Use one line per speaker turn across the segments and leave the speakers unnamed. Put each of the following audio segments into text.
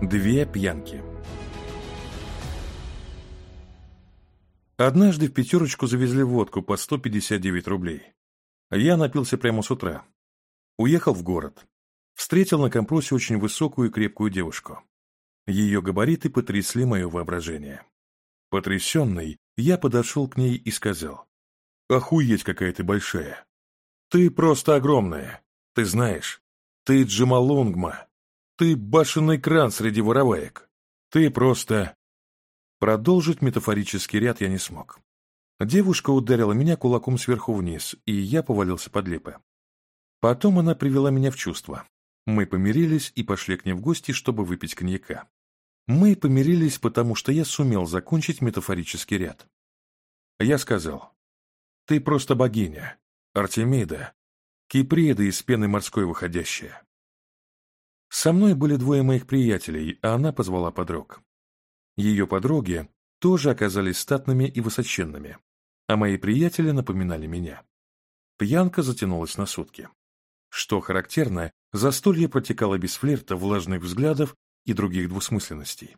Две пьянки. Однажды в пятерочку завезли водку по 159 рублей. Я напился прямо с утра. Уехал в город. Встретил на компросе очень высокую и крепкую девушку. Ее габариты потрясли мое воображение. Потрясенный, я подошел к ней и сказал. «Охуеть, какая ты большая! Ты просто огромная! Ты знаешь, ты Джамалунгма!» Ты башенный кран среди вороваек. Ты просто...» Продолжить метафорический ряд я не смог. Девушка ударила меня кулаком сверху вниз, и я повалился под липы. Потом она привела меня в чувство. Мы помирились и пошли к ней в гости, чтобы выпить коньяка. Мы помирились, потому что я сумел закончить метафорический ряд. Я сказал, «Ты просто богиня, Артемида, Киприда из пены морской выходящая. Со мной были двое моих приятелей, а она позвала подруг. Ее подруги тоже оказались статными и высоченными, а мои приятели напоминали меня. Пьянка затянулась на сутки. Что характерно, застолье протекало без флирта, влажных взглядов и других двусмысленностей.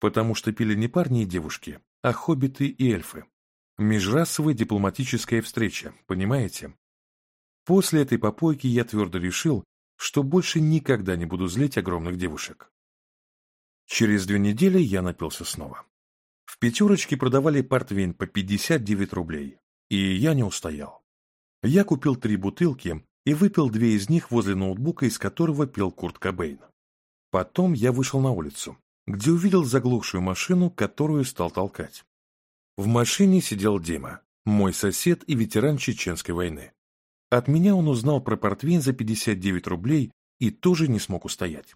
Потому что пили не парни и девушки, а хоббиты и эльфы. Межрасовая дипломатическая встреча, понимаете? После этой попойки я твердо решил, что больше никогда не буду злить огромных девушек. Через две недели я напился снова. В пятерочке продавали портвейн по 59 рублей, и я не устоял. Я купил три бутылки и выпил две из них возле ноутбука, из которого пил Курт Кобейн. Потом я вышел на улицу, где увидел заглохшую машину, которую стал толкать. В машине сидел Дима, мой сосед и ветеран Чеченской войны. От меня он узнал про портвейн за 59 рублей и тоже не смог устоять.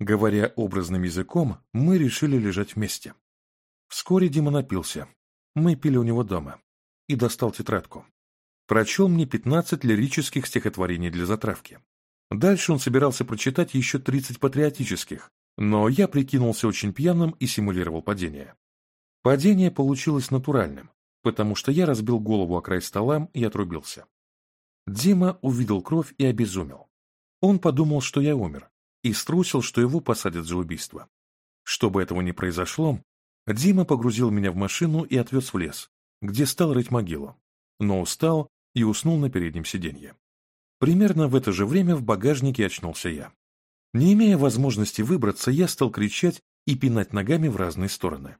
Говоря образным языком, мы решили лежать вместе. Вскоре Дима напился. Мы пили у него дома. И достал тетрадку. Прочел мне 15 лирических стихотворений для затравки. Дальше он собирался прочитать еще 30 патриотических, но я прикинулся очень пьяным и симулировал падение. Падение получилось натуральным, потому что я разбил голову о край стола и отрубился. Дима увидел кровь и обезумел. Он подумал, что я умер, и струсил, что его посадят за убийство. Чтобы этого не произошло, Дима погрузил меня в машину и отвез в лес, где стал рыть могилу, но устал и уснул на переднем сиденье. Примерно в это же время в багажнике очнулся я. Не имея возможности выбраться, я стал кричать и пинать ногами в разные стороны.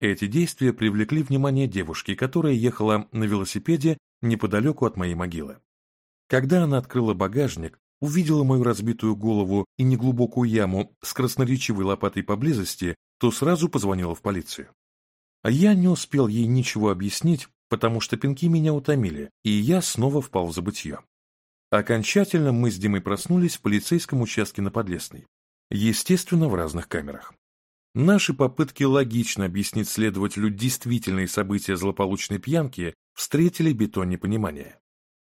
Эти действия привлекли внимание девушки, которая ехала на велосипеде неподалеку от моей могилы. Когда она открыла багажник, увидела мою разбитую голову и неглубокую яму с красноречивой лопатой поблизости, то сразу позвонила в полицию. А я не успел ей ничего объяснить, потому что пинки меня утомили, и я снова впал в забытье. Окончательно мы с Димой проснулись в полицейском участке на Подлесной. Естественно, в разных камерах. Наши попытки логично объяснить следователю действительные события злополучной пьянки встретили бетон непонимания.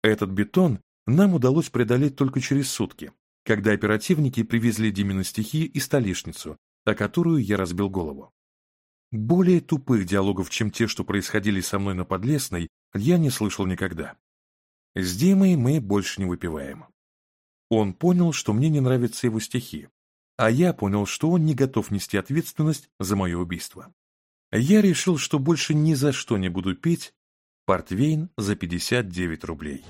Этот бетон нам удалось преодолеть только через сутки, когда оперативники привезли Димины стихи и столешницу, о которую я разбил голову. Более тупых диалогов, чем те, что происходили со мной на Подлесной, я не слышал никогда. С Димой мы больше не выпиваем. Он понял, что мне не нравятся его стихи, а я понял, что он не готов нести ответственность за мое убийство. Я решил, что больше ни за что не буду пить портвейн за 59 рублей.